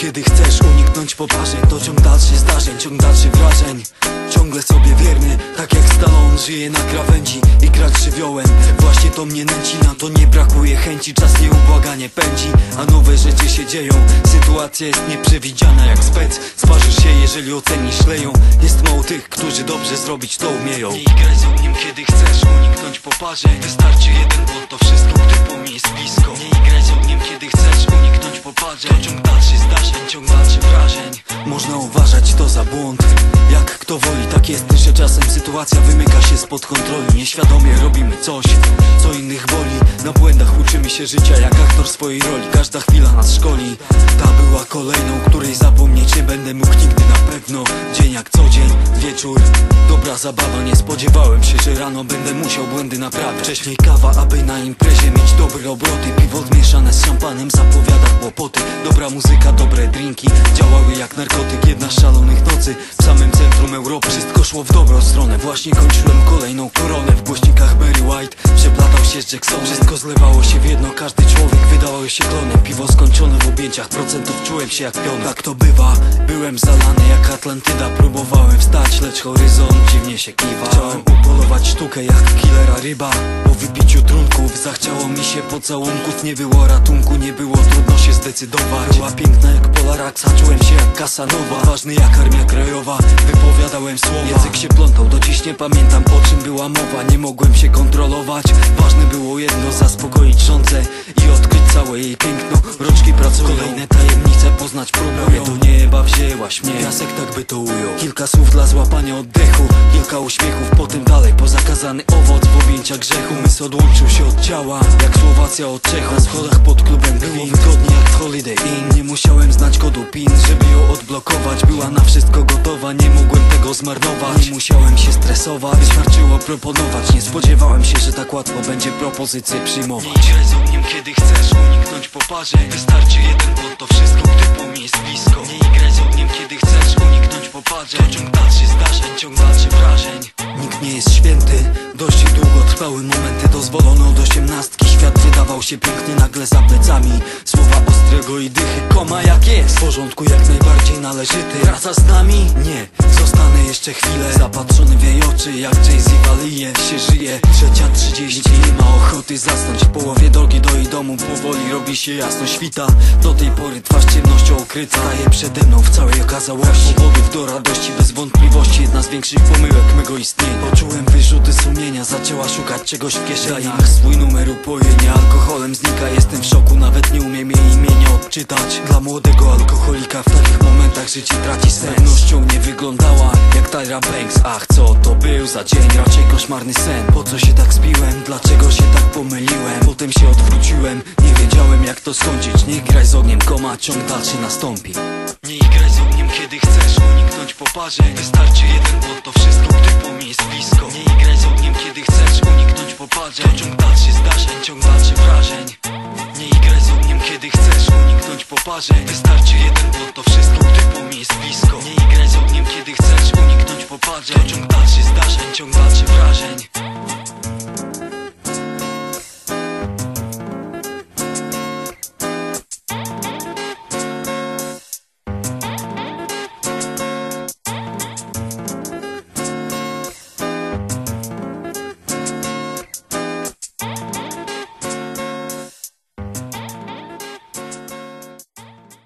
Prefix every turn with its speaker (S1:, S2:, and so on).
S1: kiedy chcesz uniknąć poparzeń To ciąg dalszy zdarzeń, ciąg dalszy wrażeń. Ciągle sobie wierny, tak jak Stallone Żyje na krawędzi i grać żywiołem Właśnie to mnie nęci, na to nie brakuje chęci. Czas nieubłaganie pędzi, a nowe rzeczy się dzieją. Sytuacja jest nieprzewidziana jak spec. Sparzysz się, jeżeli ocenisz leją. Jest mało tych, którzy dobrze zrobić to umieją. Nie igraj z ogniem, kiedy chcesz uniknąć poparzeń. Wystarczy jeden błąd, to wszystko, gdy płomień jest blisko woli, tak jest, że czasem sytuacja wymyka się spod kontroli. Nieświadomie robimy coś, co innych boli. Na błędach uczymy się życia jak aktor swojej roli. Każda chwila nas szkoli. Ta była kolejną, której zapomnieć nie będę mógł nigdy na pewno. Dzień jak co dzień, wieczór Dobra zabawa, nie spodziewałem się, że rano będę musiał błędy naprawiać. Wcześniej kawa, aby na imprezie mieć dobre obroty. Piwo zmieszane z szampanem zapowiada kłopoty. Dobra muzyka, dobre drinki Działały jak narkotyk, jedna z szalonych nocy W samym centrum Europy Wszystko szło w dobrą stronę Właśnie kończyłem kolejną koronę. W głośnikach Barry White Przeplatał się z Jacksonem Wszystko zlewało się w jedno. Każdy człowiek wydawał się klonem Piwo skończone w objęciach. Procentów czułem się jak pion. Tak to bywa. Byłem zalany jak Atlantyda. Próbowałem wstać, lecz horyzont dziwnie się kiwa. Chciałem upolować sztukę jak killera ryba. Po wypiciu trunków zachciało mi się pocałunków. Nie było ratunku, nie było trudno się zdecydować. Była piękna jak Polaraxa, czułem się jak Kasanowa. Ważny jak armia krajowa, wypowiadałem słowa. Język się plątał, do dziś nie pamiętam o czym była mowa. Nie mogłem się kontrolować, ważne było jedno Zaspokoić żądzę i odkryć całe jej piękno. Roczki pracują, kolejne tajemnice poznać próbują. Do nieba wzięłaś mnie, piasek tak by to ujął. Kilka słów dla złapania oddechu, kilka uśmiechów Potem dalej po zakazany owoc w objęcia grzechu. Mysł odłączył się od ciała, jak Słowacja od Czech Na schodach pod klubem było wygodnie jak Holiday Inn. Nie musiałem znać kodu PIN, żeby ją odblokować. Była na wszystko gotowa, nie mogłem tego zmarnować. Nie musiałem się stresować, wystarczyło proponować. Nie spodziewałem się, że tak łatwo będzie propozycje przyjmować. Igraj z ogniem, kiedy chcesz uniknąć poparzeń Wystarczy jeden błąd, to wszystko, gdy płomień jest blisko. Nie igraj z ogniem, kiedy chcesz uniknąć poparzeń. To ciąg dalszy zdarzeń, ciąg dalszy wrażeń. Nikt nie jest święty, dość długo trwały momenty dozwolone od osiemnastki Świat wydawał się piękny nagle za plecami. Słowa ostrego i dychy, koma jak jest. W porządku jak najbardziej należyty. Wraca z nami? Nie, zostanę jeszcze chwilę. Zapatrzony w jej oczy jak Jay-Z walije się żyje. Trzecia trzydzieści, nie ma ochoty zasnąć. W połowie drogi do jej domu powoli robi się jasno świta. Do tej pory twarz ciemnością ukryta. Staje przede mną w całej okazałości. Powodów do radości bez wątpliwości. Jedna z większych pomyłek mego istnienia. Poczułem wyrzuty sumienia, zaczęła szukać czegoś w kieszeniach. Swój numer upojenia, alkoholem znika. Jestem w szoku, nawet nie umiem jej imienia odczytać. Dla młodego alkoholika w takich momentach życie traci sens. Pewnością nie wyglądała jak Tyra Banks. Ach, co to był za dzień, raczej koszmarny sen. Po co się tak spiłem, dlaczego się tak pomyliłem? Potem się odwróciłem, nie Wiedziałem jak to skończyć Nie graj z ogniem, koma, ciąg dalszy nastąpi. Nie graj z ogniem, kiedy chcesz uniknąć poparzeń Wystarczy jeden błąd, to wszystko, gdy po mnie jest blisko. Nie graj z ogniem, kiedy chcesz uniknąć poparzeń To ciąg dalszy zdarzeń, ciąg dalszy wrażeń. Nie graj z ogniem, kiedy chcesz uniknąć poparzeń Wystarczy jeden błąd, to wszystko, gdy po mnie jest blisko. Nie graj z ogniem, kiedy chcesz uniknąć poparzeń To ciąg dalszy zdarzeń, ciąg dalszy wrażeń.